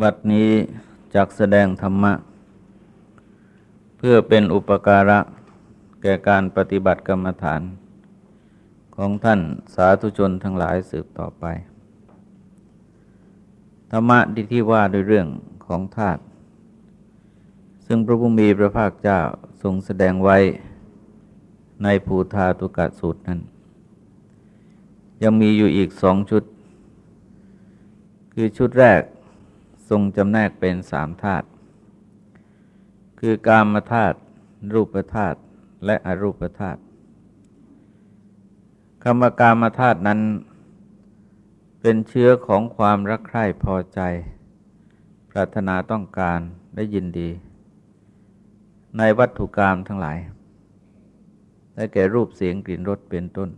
บัดนี้จักแสดงธรรมะ เพื่อเป็นอุปการะ แก่การปฏิบัติกรรมฐาน ของท่านสาธุชนทั้งหลายสืบต่อไป ธรรมะที่ที่ว่าด้วยเรื่องของธาตุซึ่งพระพุทธมีพระภาคเจ้าทรงแสดงไว้ในภูธาตุกะสูตรนั้น ยังมีอยู่อีกสองชุด คือชุดแรก ทรงจำแนกเป็นสามธาตุ คือกามธาตุ รูปธาตุ และอรูปธาตุคำว่ากามธาตุนั้น เป็นเชื้อของความรักใคร่พอใจ ปรารถนาต้องการได้ยินดี ในวัตถุกรรมทั้งหลาย ได้แก่รูปเสียงกลิ่นรสเป็นต้น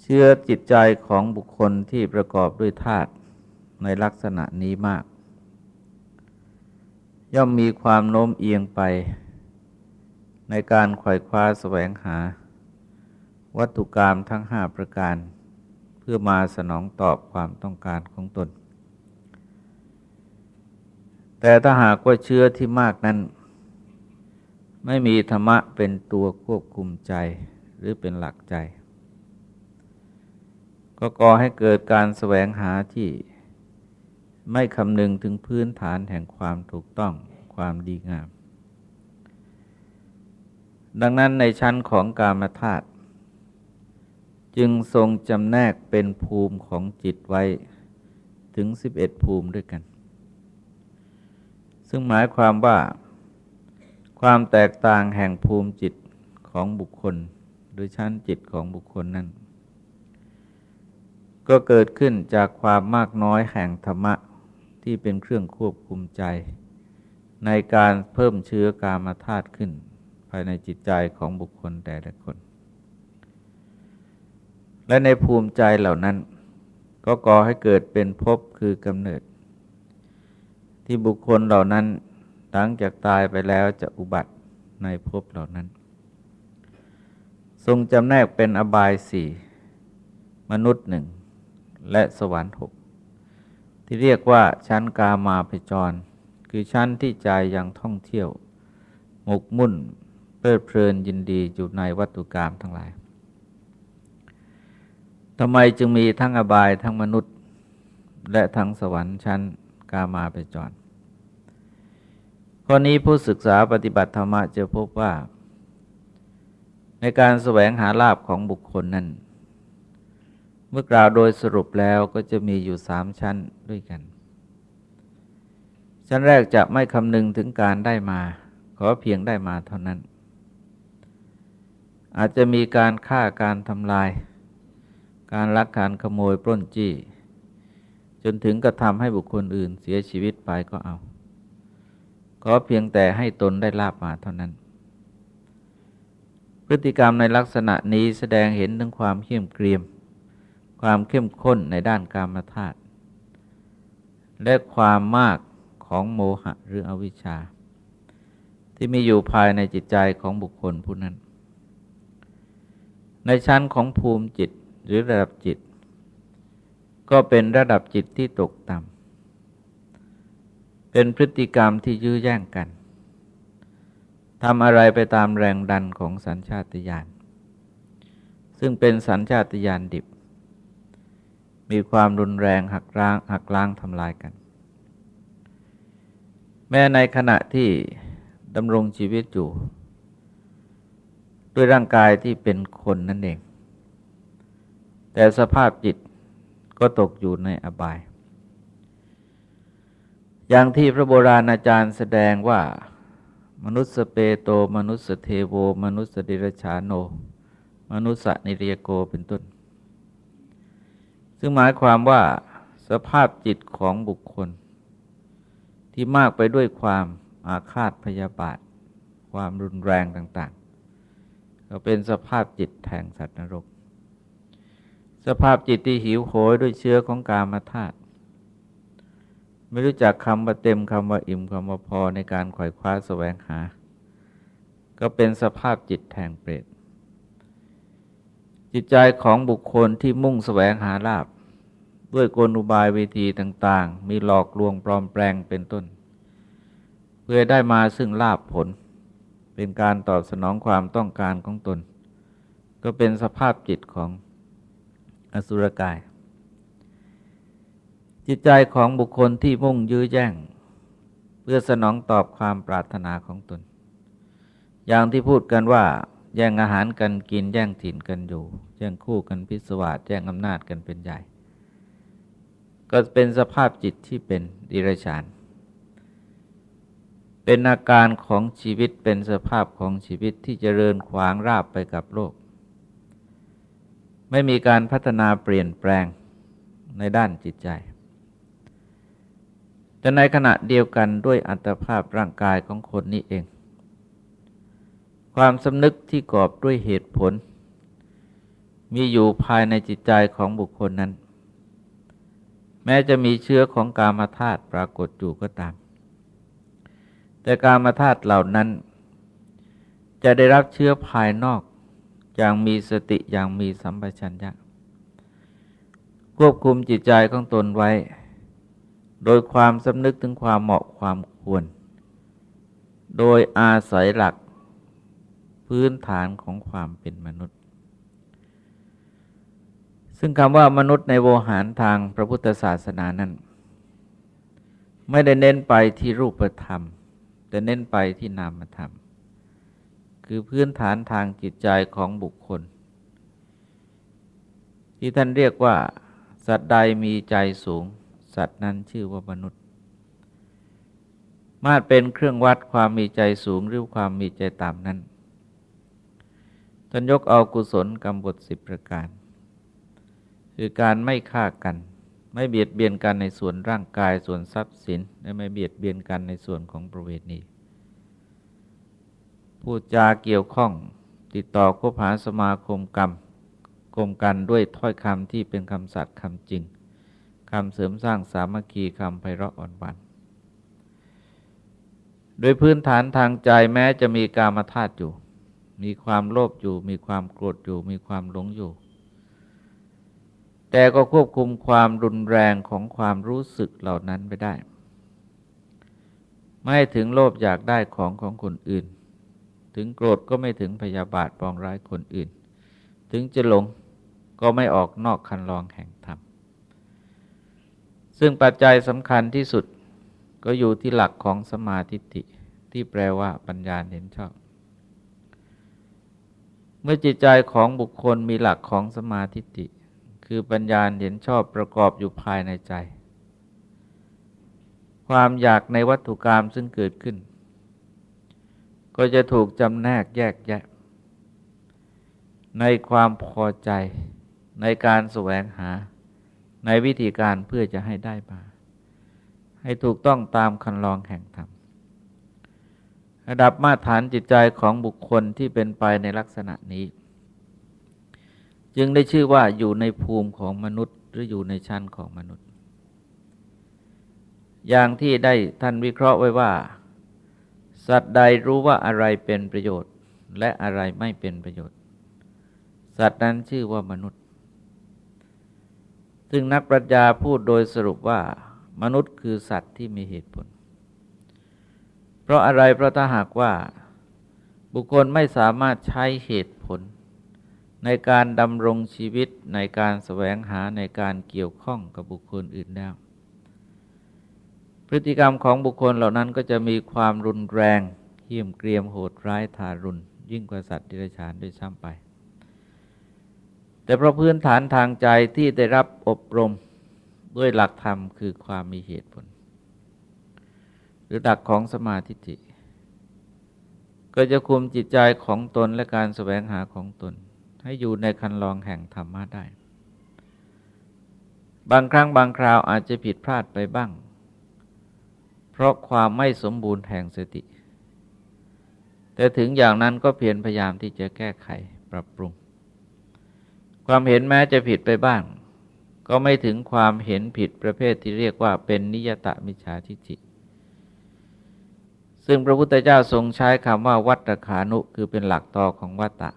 เชื้อจิตใจของบุคคลที่ประกอบด้วยธาตุ ในลักษณะนี้มาก ย่อมมีความโน้มเอียงไป ในการไขว่คว้าแสวงหา วัตถุกรรมทั้งห้าประการ เพื่อมาสนองตอบความต้องการของตน แต่ถ้าหากว่าเชื้อที่มากนั้น ไม่มีธรรมะเป็นตัวควบคุมใจหรือเป็นหลักใจก็ก่อให้เกิดการแสวงหาที่ ไม่คำนึงถึงพื้นฐานแห่งความถูกต้องความดีงาม ดังนั้นในชั้นของกามธาตุจึงทรงจำแนกเป็นภูมิของจิตไว้ถึง 11 ภูมิด้วยกัน ซึ่งหมายความว่า ความแตกต่างแห่งภูมิจิตของบุคคล หรือชั้นจิตของบุคคลนั้น ก็เกิดขึ้นจากความมากน้อยแห่งธรรมะ ที่เป็นเครื่องควบคุมใจ ในการเพิ่มเชื้อกามาธาตุขึ้น ภายในจิตใจของบุคคลแต่ละคน และในภูมิใจเหล่านั้น ก็ก่อให้เกิดเป็นภพคือกำเนิด ที่บุคคลเหล่านั้น หลังจากตายไปแล้วจะอุบัติในภพเหล่านั้น ทรงจำแนกเป็นอบายสี่มนุษย์หนึ่งและสวรรค์หก ที่เรียกว่าชั้นกามาพจร คือชั้นที่ใจยังท่องเที่ยว หมกมุ่นเพลิดเพลินยินดีอยู่ในวัตถุกรรมทั้งหลายทำไมจึงมีทั้งอบายทั้งมนุษย์ และทั้งสวรรค์ชั้นกามาไปจรข้อนี้ผู้ศึกษาปฏิบัติธรรมะจะพบว่า ในการแสวงหาลาภของบุคคลนั้น มื่อกล่าวโดยสรุปแล้วก็จะมีอยู่สามชั้นด้วยกัน ชั้นแรกจะไม่คำนึงถึงการได้มา ขอเพียงได้มาเท่านั้น อาจจะมีการฆ่าการทำลาย การลักการขโมยปล้นจี้ จนถึงกระทำให้บุคคลอื่นเสียชีวิตไปก็เอา ขอเพียงแต่ให้ตนได้ลาบมาเท่านั้นพฤติกรรมในลักษณะนี้แสดงเห็นถึงความเขี่ยมเกรียม ความเข้มข้นในด้านกามธาตุและความมากของโมหะหรืออวิชชา ที่มีอยู่ภายในจิตใจของบุคคลผู้นั้น ในชั้นของภูมิจิตหรือระดับจิต ก็เป็นระดับจิตที่ตกต่ำเป็นพฤติกรรมที่ยื้อแย่งกันทำอะไรไปตามแรงดันของสัญชาตญาณซึ่งเป็นสัญชาตญาณดิบ มีความรุนแรงหักล้างหักล้างทำลายกัน แม้ในขณะที่ดำรงชีวิตอยู่ ด้วยร่างกายที่เป็นคนนั่นเอง แต่สภาพจิตก็ตกอยู่ในอบาย อย่างที่พระโบราณอาจารย์แสดงว่า มนุษย์สเปโต มนุษย์เทโว มนุษย์ดิรชาโน มนุษย์นิเรียโกเป็นต้น ซึ่งหมายความว่าสภาพจิตของบุคคล ที่มากไปด้วยความอาฆาตพยาบาท ความรุนแรงต่าง ๆ ก็เป็นสภาพจิตแห่งสัตว์นรก สภาพจิตที่หิวโหยด้วยเชื้อของกามธาตุไม่รู้จักคำว่าเต็มคำว่าอิ่มคำว่าพอในการขวายคว้าแสวงหา ก็เป็นสภาพจิตแห่งเปรต จิตใจของบุคคลที่มุ่งแสวงหาลาบด้วยกลอุบายวิธีต่าง ๆ มีหลอกลวงปลอมแปลงเป็นต้น เพื่อได้มาซึ่งลาบผล เป็นการตอบสนองความต้องการของตน ก็เป็นสภาพจิตของอสุรกาย จิตใจของบุคคลที่มุ่งยื้อแย่ง เพื่อสนองตอบความปรารถนาของตน อย่างที่พูดกันว่า แย่งอาหารกันกิน แย่งถิ่นกันอยู่ แย่งคู่กันพิศวาสแย่งอำนาจกันเป็นใหญ่ ก็เป็นสภาพจิตที่เป็นดิรชาน เป็นอาการของชีวิตเป็นสภาพของชีวิตที่เจริญขวางราบไปกับโลก ไม่มีการพัฒนาเปลี่ยนแปลงในด้านจิตใจแต่ในขณะเดียวกันด้วยอัตภาพร่างกายของคนนี้เอง ความสำนึกที่กอบด้วยเหตุผล มีอยู่ภายในจิตใจของบุคคลนั้น แม้จะมีเชื้อของกามาธาตุปรากฏอยู่ก็ตาม แต่กามาธาตุเหล่านั้น จะได้รับเชื้อภายนอกอย่างมีสติอย่างมีสัมปชัญญะควบคุมจิตใจของตนไว้ โดยความสำนึกถึงความเหมาะความควร โดยอาศัยหลัก พื้นฐานของความเป็นมนุษย์ ซึ่งคำว่ามนุษย์ในโวหารทางพระพุทธศาสนานั้น ไม่ได้เน้นไปที่รูปธรรม แต่เน้นไปที่นามธรรม คือพื้นฐานทางจิตใจของบุคคล ที่ท่านเรียกว่า สัตว์ใดมีใจสูง สัตว์นั้นชื่อว่ามนุษย์มาเป็นเครื่องวัดความมีใจสูงหรือความมีใจต่ำนั้น ท่านยกเอากุศลกรรมบทสิบประการ คือการไม่ฆ่ากัน ไม่เบียดเบียนกันในส่วนร่างกายส่วนทรัพย์สิน และไม่เบียดเบียนกันในส่วนของประเวณีพูดจาเกี่ยวข้องติดต่อคบหาสมาคมกรรมกลมกันด้วยถ้อยคำที่เป็นคำสัตย์คำจริงคำเสริมสร้างสามัคคีคำไพเราะอ่อนหวานโดยพื้นฐานทางใจแม้จะมีกามธาตุอยู่ มีความโลภอยู่ มีความโกรธอยู่ มีความหลงอยู่ แต่ก็ควบคุมความรุนแรงของความรู้สึกเหล่านั้นไปได้ ไม่ถึงโลภอยากได้ของของคนอื่น ถึงโกรธก็ไม่ถึงพยาบาทปองร้ายคนอื่น ถึงจะหลงก็ไม่ออกนอกคันลองแห่งธรรม ซึ่งปัจจัยสำคัญที่สุดก็อยู่ที่หลักของสมาธิิที่แปลว่าปัญญาเห็นชอบ มื่อจิตใจของบุคคลมีหลักของสมาธิิคือปัญญาเห็นชอบประกอบอยู่ภายในใจ ความอยากในวัตถุกรรมซึ่งเกิดขึ้น ก็จะถูกจำแนกแยกแยะ ในความพอใจในการแสวงหาในวิธีการเพื่อจะให้ได้มาให้ถูกต้องตามคันลองแห่งธรรม ระดับมาตรฐานจิตใจของบุคคลที่เป็นไปในลักษณะนี้ จึงได้ชื่อว่าอยู่ในภูมิของมนุษย์ หรืออยู่ในชั้นของมนุษย์ อย่างที่ได้ท่านวิเคราะห์ไว้ว่า สัตว์ใดรู้ว่าอะไรเป็นประโยชน์ และอะไรไม่เป็นประโยชน์ สัตว์นั้นชื่อว่ามนุษย์ ซึ่งนักปรัชญาพูดโดยสรุปว่า มนุษย์คือสัตว์ที่มีเหตุผล เพราะอะไรเพราะถ้าหากว่าบุคคลไม่สามารถใช้เหตุผล ในการดำรงชีวิตในการแสวงหาในการเกี่ยวข้องกับบุคคลอื่นแล้วพฤติกรรมของบุคคลเหล่านั้นก็จะมีความรุนแรงเหี้ยมเกรียมโหดร้ายทารุณ ยิ่งกว่าสัตว์ดิเรกชันด้วยซ้ำไป แต่เพราะพื้นฐานทางใจที่ได้รับอบรมด้วยหลักธรรมคือความมีเหตุผล หรือดักของสมาธิิก็จะคุมจิตใจของตนและการแสวงหาของตน ให้อยู่ในคันลองแห่งธรรมะได้ บางครั้งบางคราวอาจจะผิดพลาดไปบ้าง เพราะความไม่สมบูรณ์แห่งสติ แต่ถึงอย่างนั้นก็เพียรพยายามที่จะแก้ไขปรับปรุง ความเห็นแม้จะผิดไปบ้าง ก็ไม่ถึงความเห็นผิดประเภทที่เรียกว่าเป็นนิยตมิจฉาทิฏฐิ ซึ่งพระพุทธเจ้าทรงใช้คำว่าวัตขานุคือเป็นหลักต่อของวัตตะ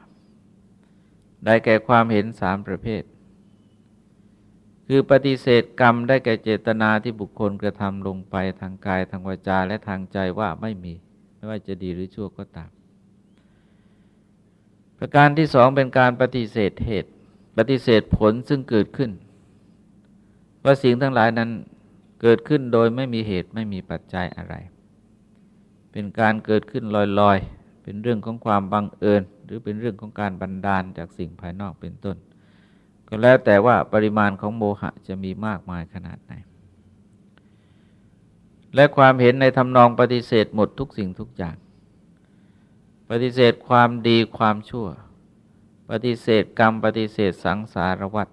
ได้แก่ความเห็นสามประเภทคคือปฏิเสธกรรมได้แก่เจตนาที่บุคคลกระทำลงไปทางกายทางวาจาและทางใจว่าไม่มี ไม่ว่าจะดีหรือชั่วก็ตาม ประการที่สองเป็นการปฏิเสธเหตุ ปฏิเสธผลซึ่งเกิดขึ้น ว่าสิ่งทั้งหลายนั้นเกิดขึ้นโดยไม่มีเหตุไม่มีปัจจัยอะไร เป็นการเกิดขึ้นลอยๆ เป็นเรื่องของความบังเอิญ หรือเป็นเรื่องของการบันดาลจากสิ่งภายนอกเป็นต้น ก็แล้วแต่ว่าปริมาณของโมหะจะมีมากมายขนาดไหน และความเห็นในทำนองปฏิเสธหมดทุกสิ่งทุกอย่าง ปฏิเสธความดีความชั่ว ปฏิเสธกรรมปฏิเสธสังสารวัฏ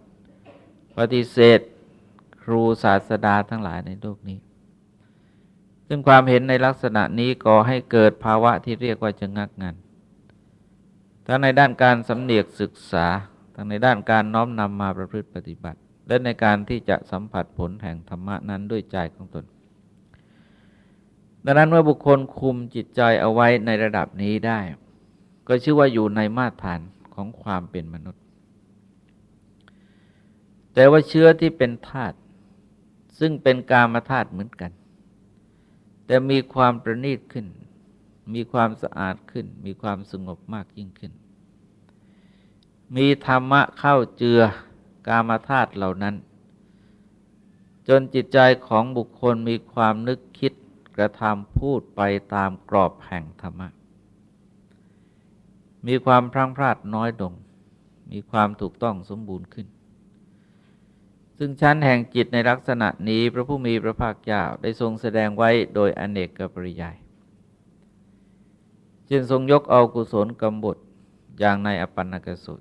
ปฏิเสธครูศาสดาทั้งหลายในโลกนี้ ซึ่งความเห็นในลักษณะนี้ก่อให้เกิดภาวะที่เรียกว่าจะงักงันทั้งในด้านการสำเนียกศึกษา ทั้งในด้านการน้อมนำมาประพฤติปฏิบัติ และในการที่จะสัมผัสผลแห่งธรรมะนั้นด้วยใจของตน ดังนั้นเมื่อบุคคลคุมจิตใจเอาไว้ในระดับนี้ได้ ก็ชื่อว่าอยู่ในมาตรฐานของความเป็นมนุษย์ แต่ว่าเชื้อที่เป็นธาตุซึ่งเป็นกามธาตุเหมือนกัน แต่มีความประณีตขึ้น มีความสะอาดขึ้น มีความสงบมากยิ่งขึ้น มีธรรมะเข้าเจือกามธาตุเหล่านั้น จนจิตใจของบุคคลมีความนึกคิดกระทำพูดไปตามกรอบแห่งธรรมะ มีความพลังพลาดน้อยลงมีความถูกต้องสมบูรณ์ขึ้น ซึ่งชั้นแห่งจิตในลักษณะนี้พระผู้มีพระภาคเจ้าได้ทรงแสดงไว้โดยอเนกกปริยายจึงทรงยกเอากุศลกรรมบทอย่างในอปันนกสุต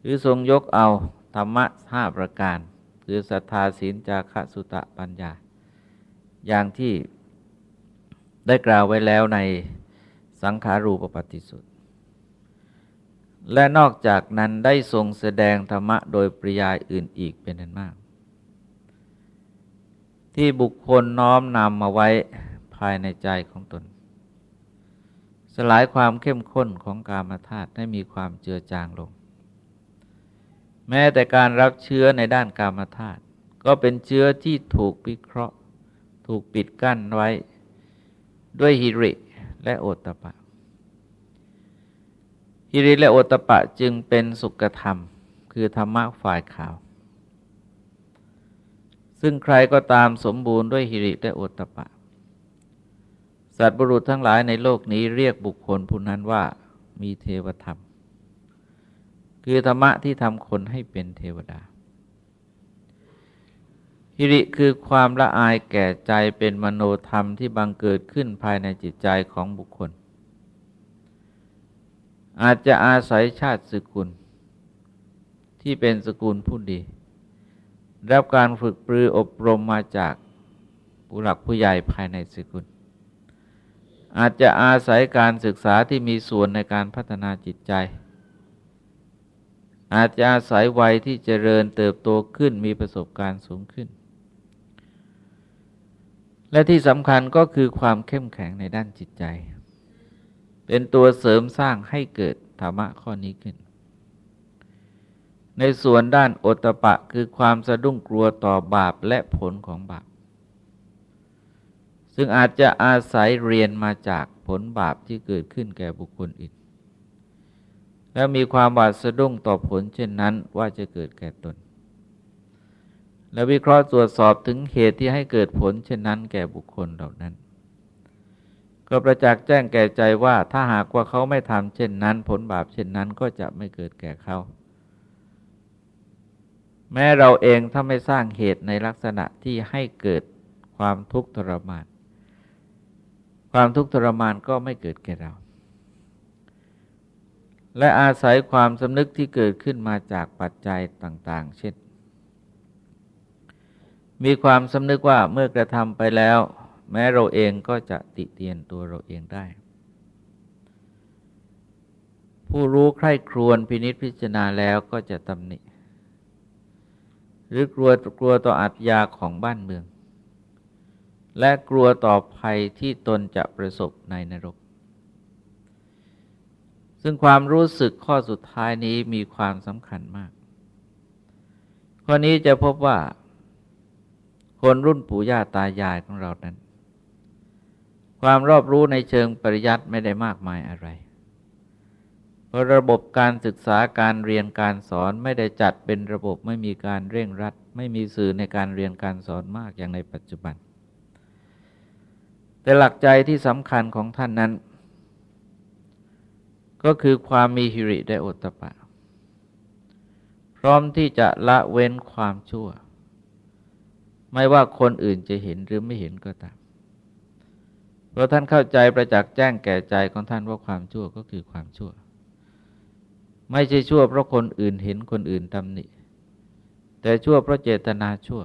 หรือทรงยกเอาธรรมะห้าประการ คือศรัทธาศีลจาคะสุตะปัญญา อย่างที่ได้กล่าวไว้แล้วในสังขารูปปฏิสุทธิ และนอกจากนั้นได้ทรงแสดงธรรมะโดยปริยายอื่นอีกเป็นอันมาก ที่บุคคลน้อมนำมาไว้ภายในใจของตน สลายความเข้มข้นของกามธาตุให้มีความเจือจางลง แม้แต่การรับเชื้อในด้านกามธาตุก็เป็นเชื้อที่ถูกวิเคราะห์ ถูกปิดกั้นไว้ ด้วยฮิริและโอตปะ ฮิริและโอตปะจึงเป็นสุขธรรม คือธรรมะฝ่ายขาว ซึ่งใครก็ตามสมบูรณ์ด้วยฮิริและโอตปะ สัตว์บุรุษทั้งหลายในโลกนี้เรียกบุคคลผู้นั้นว่ามีเทวธรรม คือธรรมะที่ทำคนให้เป็นเทวดาฮิริคือความละอายแก่ใจเป็นมโนธรรมที่บังเกิดขึ้นภายในจิตใจของบุคคล อาจจะอาศัยชาติสกุล ที่เป็นสกุลผู้ดี รับการฝึกปรืออบรมมาจากผู้หลักผู้ใหญ่ภายในสกุล อาจจะอาศัยการศึกษาที่มีส่วนในการพัฒนาจิตใจ อาจจะอาศัยวัยที่เจริญเติบโตขึ้นมีประสบการณ์สูงขึ้น และที่สำคัญก็คือความเข้มแข็งในด้านจิตใจ เป็นตัวเสริมสร้างให้เกิดธรรมะข้อนี้ขึ้น ในส่วนด้านโอตปะคือความสะดุ้งกลัวต่อบาปและผลของบาป ซึ่งอาจจะอาศัยเรียนมาจากผลบาปที่เกิดขึ้นแก่บุคคลอื่น แล้วมีความหวาดสะดุ้งต่อผลเช่นนั้นว่าจะเกิดแก่ตน และวิเคราะห์ตรวจสอบถึงเหตุที่ให้เกิดผลเช่นนั้นแก่บุคคลเหล่านั้น ก็ประจักษ์แจ้งแก่ใจว่าถ้าหากว่าเขาไม่ทำเช่นนั้น ผลบาปเช่นนั้นก็จะไม่เกิดแก่เขา แม้เราเองถ้าไม่สร้างเหตุในลักษณะที่ให้เกิดความทุกข์ทรมาน ความทุกข์ทรมานก็ไม่เกิดแก่เรา และอาศัยความสำนึกที่เกิดขึ้นมาจากปัจจัยต่าง ๆ เช่น มีความสำนึกว่าเมื่อกระทำไปแล้ว แม้เราเองก็จะติเตียนตัวเราเองได้ ผู้รู้ใคร่ครวญพินิษพิจารณาแล้วก็จะตำหนิ หรือกลัวกลัวต่ออัตยาของบ้านเมือง และกลัวต่อภัยที่ตนจะประสบในนรก ซึ่งความรู้สึกข้อสุดท้ายนี้มีความสำคัญมาก ข้อนี้จะพบว่าคนรุ่นปู่ย่าตายายของเรานั้น ความรอบรู้ในเชิงปริยัติไม่ได้มากมายอะไร เพราะระบบการศึกษาการเรียนการสอนไม่ได้จัดเป็นระบบไม่มีการเร่งรัด ไม่มีสื่อในการเรียนการสอนมากอย่างในปัจจุบัน แต่หลักใจที่สำคัญของท่านนั้น ก็คือความมีหิริได้อตปะ พร้อมที่จะละเว้นความชั่ว ไม่ว่าคนอื่นจะเห็นหรือไม่เห็นก็ตาม เพราะท่านเข้าใจประจักษ์แจ้งแก่ใจของท่านว่าความชั่วก็คือความชั่ว ไม่ใช่ชั่วเพราะคนอื่นเห็นคนอื่นตำหนิ แต่ชั่วเพราะเจตนาชั่ว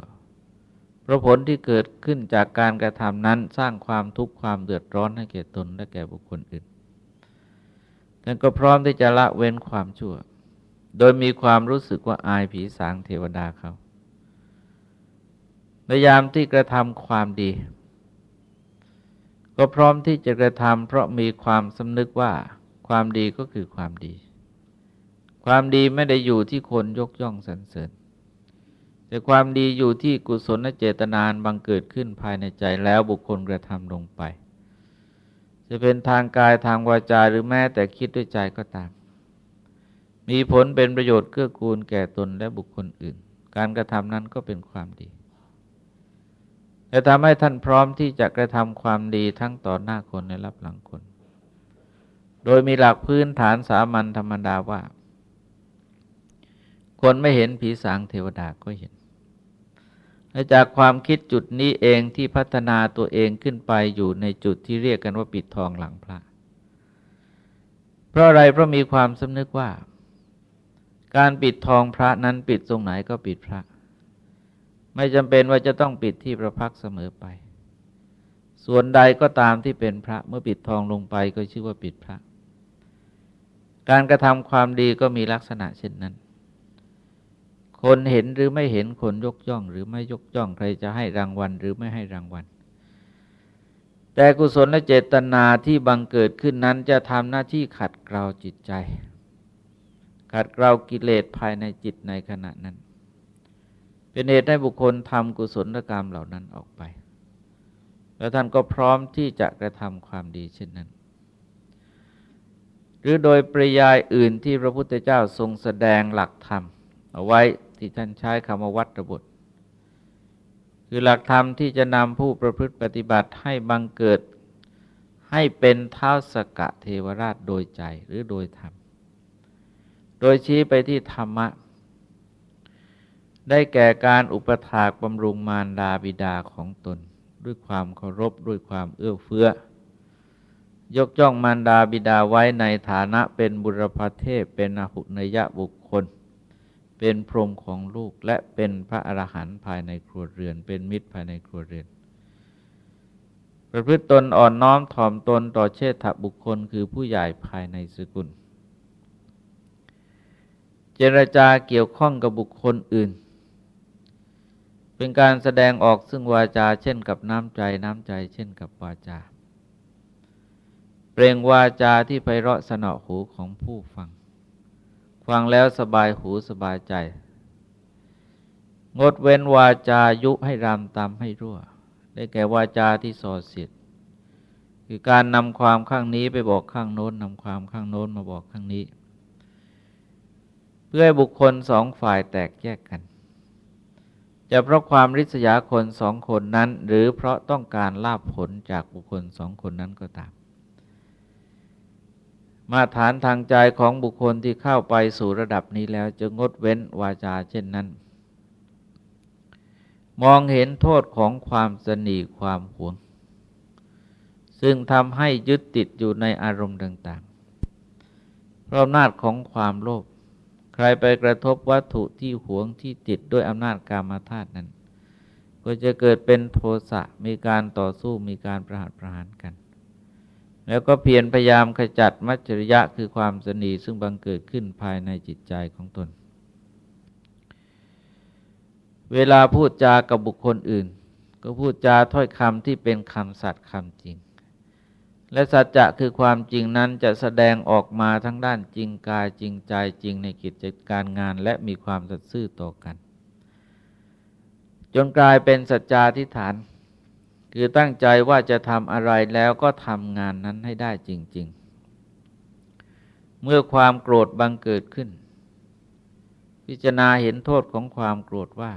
เพราะผลที่เกิดขึ้นจากการกระทำนั้นสร้างความทุกข์ความเดือดร้อนให้แก่ตนและแก่บุคคลอื่นท่านก็พร้อมที่จะละเว้นความชั่ว โดยมีความรู้สึกว่าอายผีสางเทวดาเขาพยายามที่กระทำความดี ก็พร้อมที่จะกระทำเพราะมีความสำนึกว่า ความดีก็คือความดี ความดีไม่ได้อยู่ที่คนยกย่องสรรเสริญ แต่ความดีอยู่ที่กุศลเจตนานบังเกิดขึ้นภายในใจแล้วบุคคลกระทำลงไป จะเป็นทางกายทางวาจาหรือแม้แต่คิดด้วยใจก็ตาม มีผลเป็นประโยชน์เกื้อกูลแก่ตนและบุคคลอื่น การกระทำนั้นก็เป็นความดี แต่ทำให้ท่านพร้อมที่จะกระทำความดีทั้งต่อหน้าคนและรับหลังคน โดยมีหลักพื้นฐานสามัญธรรมดาว่า คนไม่เห็นผีสางเทวดาก็เห็นและจากความคิดจุดนี้เองที่พัฒนาตัวเองขึ้นไปอยู่ในจุดที่เรียกกันว่าปิดทองหลังพระ เพราะอะไรเพราะมีความสำนึกว่า การปิดทองพระนั้นปิดตรงไหนก็ปิดพระ ไม่จำเป็นว่าจะต้องปิดที่ประพักเสมอไป ส่วนใดก็ตามที่เป็นพระเมื่อปิดทองลงไปก็ชื่อว่าปิดพระ การกระทำความดีก็มีลักษณะเช่นนั้น คนเห็นหรือไม่เห็นคนยกย่อง หรือไม่ยกย่องใครจะให้รางวัล หรือไม่ให้รางวัล แต่กุศลและเจตนาที่บังเกิดขึ้นนั้นจะทำหน้าที่ขัดเกลาจิตใจ ขัดเกลากิเลสภายในจิตในขณะนั้น เป็นเหตุให้บุคคลทำกุศลกรรมเหล่านั้นออกไป แล้วท่านก็พร้อมที่จะกระทำความดีเช่นนั้น หรือโดยปริยายอื่นที่พระพุทธเจ้าทรงแสดงหลักธรรม เอาไว้ที่ท่านใช้คำว่าวัตรบุตรคือหลักธรรมที่จะนำผู้ประพฤติปฏิบัติให้บังเกิดให้เป็นเท้าสกะเทวราชโดยใจหรือโดยธรรม โดยชี้ไปที่ธรรมะ ได้แก่การอุปถากบำรุงมารดาบิดาของตน ด้วยความเคารพด้วยความเอื้อเฟื้อ ยกย่องมารดาบิดาไว้ในฐานะเป็นบุรพเทพเป็นอหุนยะบุคคล เป็นพรหมของลูกและเป็นพระอรหันต์ภายในครัวเรือน เป็นมิตรภายในครัวเรือน ประพฤติตนอ่อนน้อมถ่อมตนต่อเชษฐบุคคลคือผู้ใหญ่ภายในสกุล เจรจาเกี่ยวข้องกับบุคคลอื่น เป็นการแสดงออกซึ่งวาจาเช่นกับน้ำใจน้ำใจ เช่นกับวาจา เปล่งวาจาที่ไพเราะสนอหูของผู้ฟัง ฟังแล้วสบายหูสบายใจ งดเว้นวาจายุให้รำตามให้รั่ว ได้แก่วาจาที่ส่อเสียดคือการนำความข้างนี้ไปบอกข้างโน้นนำความข้างโน้นมาบอกข้างนี้ เพื่อให้บุคคลสองฝ่ายแตกแยกกัน จะเพราะความริษยาคนสองคนนั้น หรือเพราะต้องการลาบผลจากบุคคลสองคนนั้นก็ตาม มาฐานทางใจของบุคคลที่เข้าไปสู่ระดับนี้แล้วจะงดเว้นวาจาเช่นนั้น มองเห็นโทษของความสนีความหวง ซึ่งทำให้ยึดติดอยู่ในอารมณ์ต่างๆเพราะอำนาจของความโลภ ใครไปกระทบวัตถุที่หวงที่ติดด้วยอำนาจกามาธาตุนั้น ก็จะเกิดเป็นโทสะมีการต่อสู้มีการประหัตประหารกัน แล้วก็เพียรพยายามขจัดมัจจริยะคือความสนีซึ่งบังเกิดขึ้นภายในจิตใจของตน เวลาพูดจากับบุคคลอื่น ก็พูดจาถ้อยคำที่เป็นคำสัตย์คำจริง และสัจจะคือความจริงนั้นจะแสดงออกมาทั้งด้านจริงกายจริงใจจริงในกิจการงานและมีความสัตย์ซื่อต่อกัน จนกลายเป็นสัจจาธิฐาน คือตั้งใจว่าจะทำอะไรแล้วก็ทำงานนั้นให้ได้จริง ๆ เมื่อความโกรธบังเกิดขึ้น พิจารณาเห็นโทษของความโกรธว่า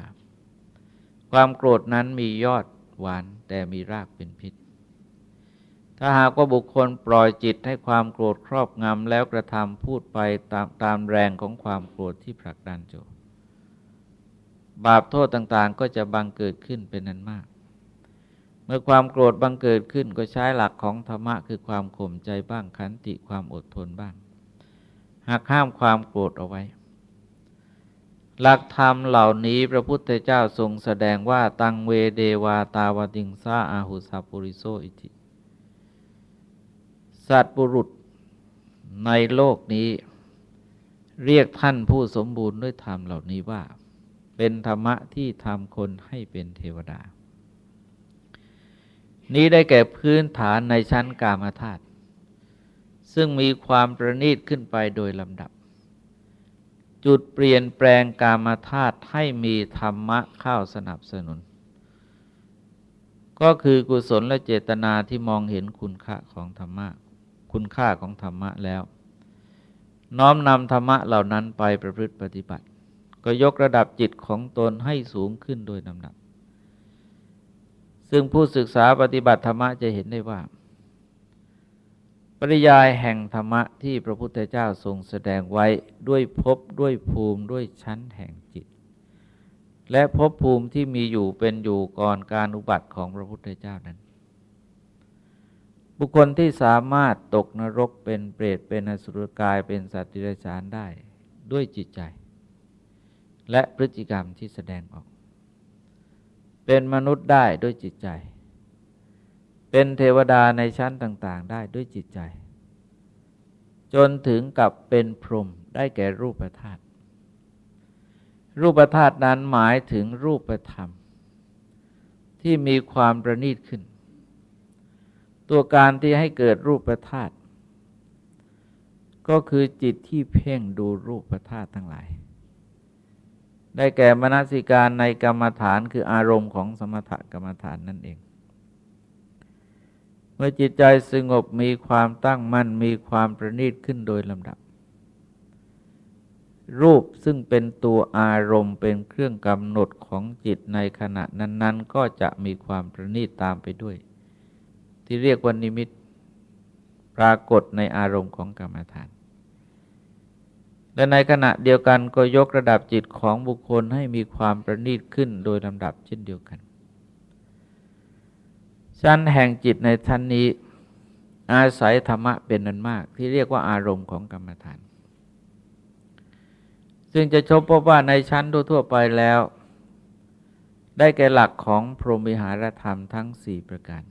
ความโกรธนั้นมียอดหวานแต่มีรากเป็นพิษ ถ้าหากว่าบุคคลปล่อยจิตให้ความโกรธครอบงำแล้วกระทำพูดไปตามตามแรงของความโกรธที่ผลักดันโจบาปโทษต่างๆ ก็จะบังเกิดขึ้นเป็นนั้นมาก เมื่อความโกรธบังเกิดขึ้นก็ใช้หลักของธรรมะคือความข่มใจบ้างขันติความอดทนบ้าง หากห้ามความโกรธเอาไว้ หลักธรรมเหล่านี้พระพุทธเจ้าทรงแสดงว่าตังเวเดวาตาวติงซาอาหุสาปุริโซอิติ สัตว์บุรุษในโลกนี้ เรียกท่านผู้สมบูรณ์ด้วยธรรมเหล่านี้ว่า เป็นธรรมะที่ทำคนให้เป็นเทวดา นี้ได้แก่พื้นฐานในชั้นกามธาตุซึ่งมีความประณีตขึ้นไปโดยลำดับ จุดเปลี่ยนแปลงกามธาตุให้มีธรรมะเข้าสนับสนุน ก็คือกุศลและเจตนาที่มองเห็นคุณค่าของธรรมะ คุณค่าของธรรมะแล้ว น้อมนำธรรมะเหล่านั้นไปประพฤติปฏิบัติ ก็ยกระดับจิตของตนให้สูงขึ้นโดยลำดับ ซึ่งผู้ศึกษาปฏิบัติธรรมะจะเห็นได้ว่า ปริยายแห่งธรรมะที่พระพุทธเจ้าทรงแสดงไว้ด้วยภพด้วยภูมิด้วยชั้นแห่งจิต และภพภูมิที่มีอยู่เป็นอยู่ก่อนการอุบัติของพระพุทธเจ้านั้น บุคคลที่สามารถตกนรกเป็นเปรตเป็นอสุรกายเป็นสัตว์ดิเรกชันได้ด้วยจิตใจ และพฤติกรรมที่แสดงออก เป็นมนุษย์ได้ด้วยจิตใจ เป็นเทวดาในชั้นต่าง ๆ ได้ด้วยจิตใจ จนถึงกับเป็นพรหมได้แก่รูปธาตุรูปธาตุนั้นหมายถึงรูปธรรม ที่มีความประณีตขึ้น ตัวการที่ให้เกิดรูปธาตุก็คือจิตที่เพ่งดูรูปธาตุทั้งหลาย ได้แก่มนสิการในกรรมฐานคืออารมณ์ของสมถกรรมฐานนั่นเอง เมื่อจิตใจสงบมีความตั้งมั่นมีความประณีตขึ้นโดยลำดับ รูปซึ่งเป็นตัวอารมณ์เป็นเครื่องกำหนดของจิตในขณะนั้น ๆ ก็จะมีความประณีตตามไปด้วย ที่เรียกว่านิมิตปรากฏในอารมณ์ของกรรมฐาน และในขณะเดียวกันก็ยกระดับจิตของบุคคลให้มีความประณีตขึ้นโดยลำดับเช่นเดียวกันชั้นแห่งจิตในชั้นนี้อาศัยธรรมะเป็นนันมาก ที่เรียกว่าอารมณ์ของกรรมฐาน ซึ่งจะชมพบว่าในชั้นทั่วไปแล้ว ได้แก่หลักของพรหมิหารธรรมทั้งสี่ประการ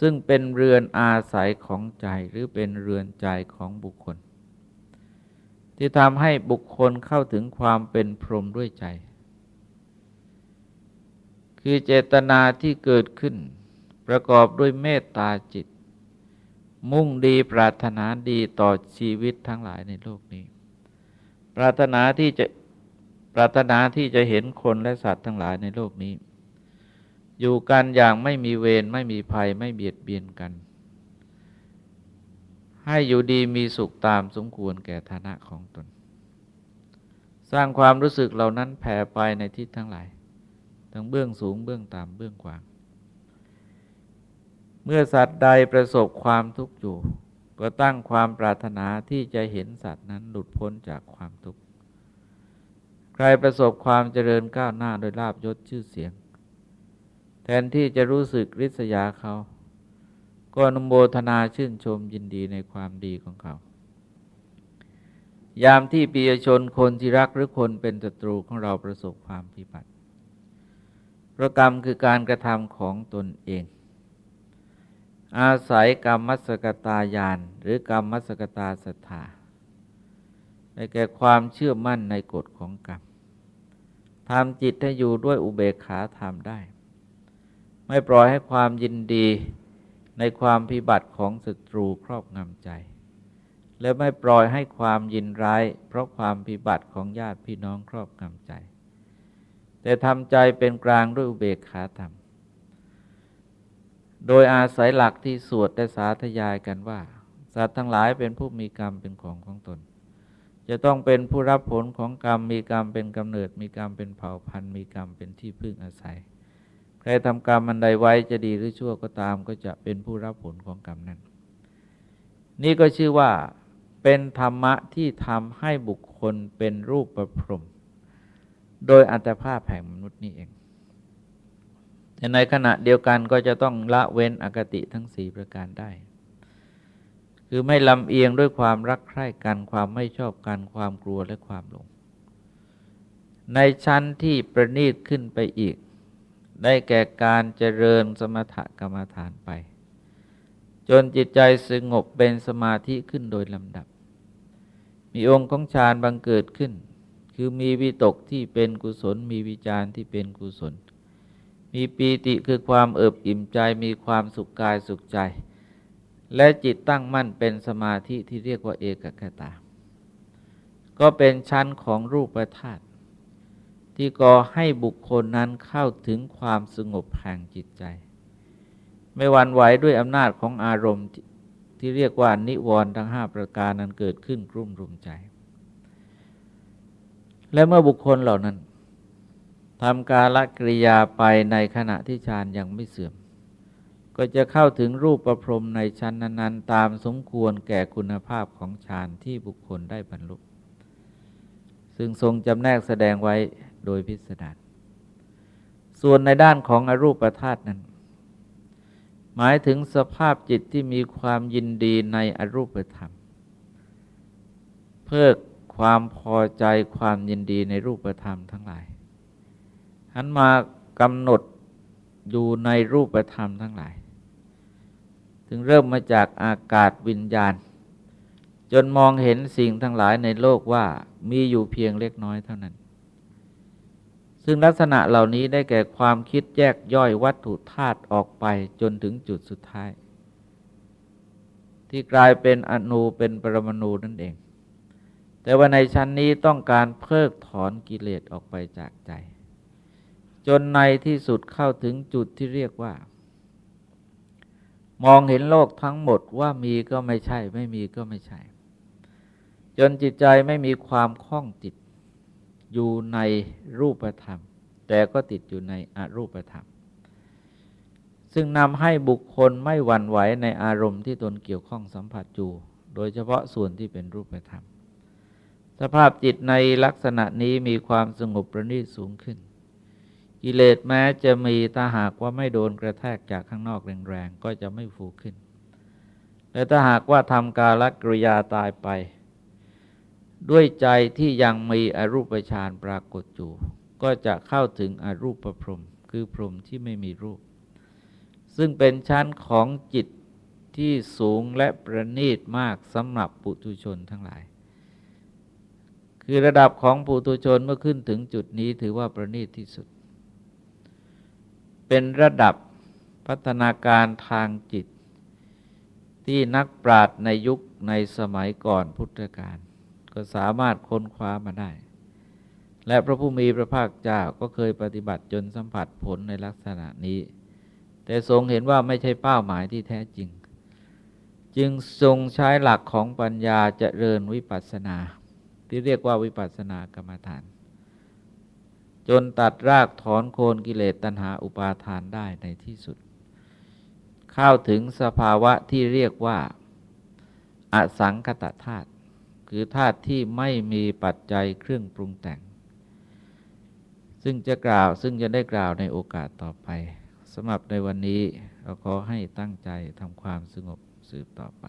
ซึ่งเป็นเรือนอาศัยของใจหรือเป็นเรือนใจของบุคคล ที่ทำให้บุคคลเข้าถึงความเป็นพรหมด้วยใจ คือเจตนาที่เกิดขึ้น ประกอบด้วยเมตตาจิต มุ่งดีปรารถนาดีต่อชีวิตทั้งหลายในโลกนี้ ปรารถนาที่จะปรารถนาที่จะเห็นคนและสัตว์ทั้งหลายในโลกนี้ อยู่กันอย่างไม่มีเวรไม่มีภัยไม่เบียดเบียนกัน ให้อยู่ดีมีสุขตามสมควรแก่ฐานะของตน สร้างความรู้สึกเหล่านั้นแผ่ไปในทิศทั้งหลาย ทั้งเบื้องสูงเบื้องต่ำเบื้องกว้าง เมื่อสัตว์ใดประสบความทุกข์อยู่ ก็ตั้งความปรารถนาที่จะเห็นสัตว์นั้นหลุดพ้นจากความทุกข์ ใครประสบความเจริญก้าวหน้าโดยลาบยศชื่อเสียง ทนที่จะรู้สึกริษยาเขา ก็นุโมทนาชื่นชมยินดีในความดีของเขา ยามที่ปียชนคนที่รักหรือคนเป็นศัตรูของเราประสบความพิบัติประกรรมคือการกระทำของตนเอง อาศัยกรรมมัสกตายานหรือกรรมมัสกตาศรัทธาได้แก่ความเชื่อมั่นในกฎของกรรมทำจิตให้อยู่ด้วยอุเบกขาทำได้ ไม่ปล่อยให้ความยินดีในความพิบัติของศัตรูครอบงำใจ และไม่ปล่อยให้ความยินร้าย เพราะความพิบัติของญาติพี่น้องครอบงำใจ แต่ทำใจเป็นกลางด้วยอุเบกขาธรรม โดยอาศัยหลักที่สวดได้สาธยายกันว่า สัตว์ทั้งหลายเป็นผู้มีกรรมเป็นของของตน จะต้องเป็นผู้รับผลของกรรมมีกรรมเป็นกำเนิด มีกรรมเป็นเผ่าพันธุ์มีกรรมเป็นที่พึ่งอาศัย รทำกรรมมันใดไว้จะดีหรือชั่วก็ตามก็จะเป็นผู้รับผลของกรรมนั้น นี่ก็ชื่อว่าเป็นธรรมะที่ทำให้บุคคลเป็นรูปประพรม โดยอัตภาพแห่งมนุษย์นี่เองแต่ในขณะเดียวกันก็จะต้องละเว้นอกติทั้งสี่ประการได้ คือไม่ลำเอียงด้วยความรักใคร่กันความไม่ชอบกันความกลัวและความหลง ในชั้นที่ประณีตขึ้นไปอีก ได้แก่การเจริญสมถกรรมฐานไป จนจิตใจสงบเป็นสมาธิขึ้นโดยลำดับ มีองค์ของฌานบังเกิดขึ้น คือมีวิตกที่เป็นกุศล มีวิจารที่เป็นกุศล มีปีติคือความเอิบอิ่มใจมีความสุขกายสุขใจ และจิตตั้งมั่นเป็นสมาธิที่เรียกว่าเอกคตา ก็เป็นชั้นของรูปธาตุ ที่ก่อให้บุคคลนั้นเข้าถึงความสงบแห่งจิตใจ ไม่หวั่นไหวด้วยอำนาจของอารมณ์ที่เรียกว่านิวรณ์ทั้งห้าประการนั้นเกิดขึ้นกลุ่มรุมใจ และเมื่อบุคคลเหล่านั้นทำการละกิริยาไปในขณะที่ฌานยังไม่เสื่อม ก็จะเข้าถึงรูปประพรมในชั้นนั้น ๆ ตามสมควรแก่คุณภาพของฌานที่บุคคลได้บรรลุ ซึ่งทรงจำแนกแสดงไว้ โดยพิสดารส่วนในด้านของอรูปธาตุนั้น หมายถึงสภาพจิตที่มีความยินดีในอรูปธรรม เพิกความพอใจความยินดีในรูปธรรมทั้งหลายหันมากำหนดอยู่ในรูปธรรมทั้งหลาย ถึงเริ่มมาจากอากาศวิญญาณ จนมองเห็นสิ่งทั้งหลายในโลกว่ามีอยู่เพียงเล็กน้อยเท่านั้น ซึ่งลักษณะเหล่านี้ได้แก่ความคิดแยกย่อยวัตถุธาตุออกไปจนถึงจุดสุดท้าย ที่กลายเป็นอนูเป็นปรมาณูนั่นเอง แต่ว่าในชั้นนี้ต้องการเพิกถอนกิเลสออกไปจากใจ จนในที่สุดเข้าถึงจุดที่เรียกว่า มองเห็นโลกทั้งหมดว่ามีก็ไม่ใช่ ไม่มีก็ไม่ใช่ จนจิตใจไม่มีความคล้องจิต อยู่ในรูปธรรม แต่ก็ติดอยู่ในอรูปธรรม ซึ่งนำให้บุคคลไม่หวั่นไหวในอารมณ์ที่ตนเกี่ยวข้องสัมผัสอยู่ โดยเฉพาะส่วนที่เป็นรูปธรรม สภาพจิตในลักษณะนี้มีความสงบประณีตสูงขึ้น กิเลสแม้จะมีถ้าหากว่าไม่โดนกระแทกจากข้างนอกแรงๆก็จะไม่ฟูขึ้นแต่ถ้าหากว่าทำกาลกริยาตายไป ด้วยใจที่ยังมีอรูปฌานปรากฏอยู่ ก็จะเข้าถึงอรูปพรมคือพรมที่ไม่มีรูป ซึ่งเป็นชั้นของจิตที่สูงและประณีตมากสำหรับปุถุชนทั้งหลาย คือระดับของปุถุชนเมื่อขึ้นถึงจุดนี้ถือว่าประณีตที่สุด เป็นระดับพัฒนาการทางจิต ที่นักปราชญ์ในยุคในสมัยก่อนพุทธกาล ก็สามารถค้นคว้ามาได้ และพระผู้มีพระภาคเจ้าก็เคยปฏิบัติจนสัมผัสผลในลักษณะนี้ แต่ทรงเห็นว่าไม่ใช่เป้าหมายที่แท้จริง จึงทรงใช้หลักของปัญญาเจริญวิปัสสนา ที่เรียกว่าวิปัสสนากรรมฐาน จนตัดรากถอนโคนกิเลสตัณหาอุปาทานได้ในที่สุด เข้าถึงสภาวะที่เรียกว่าอสังคตธาตุ คือธาตุที่ไม่มีปัจจัยเครื่องปรุงแต่ง ซึ่งจะกล่าวซึ่งจะได้กล่าวในโอกาสต่อไปสำหรับในวันนี้เราขอให้ตั้งใจทำความสงบสืบต่อไป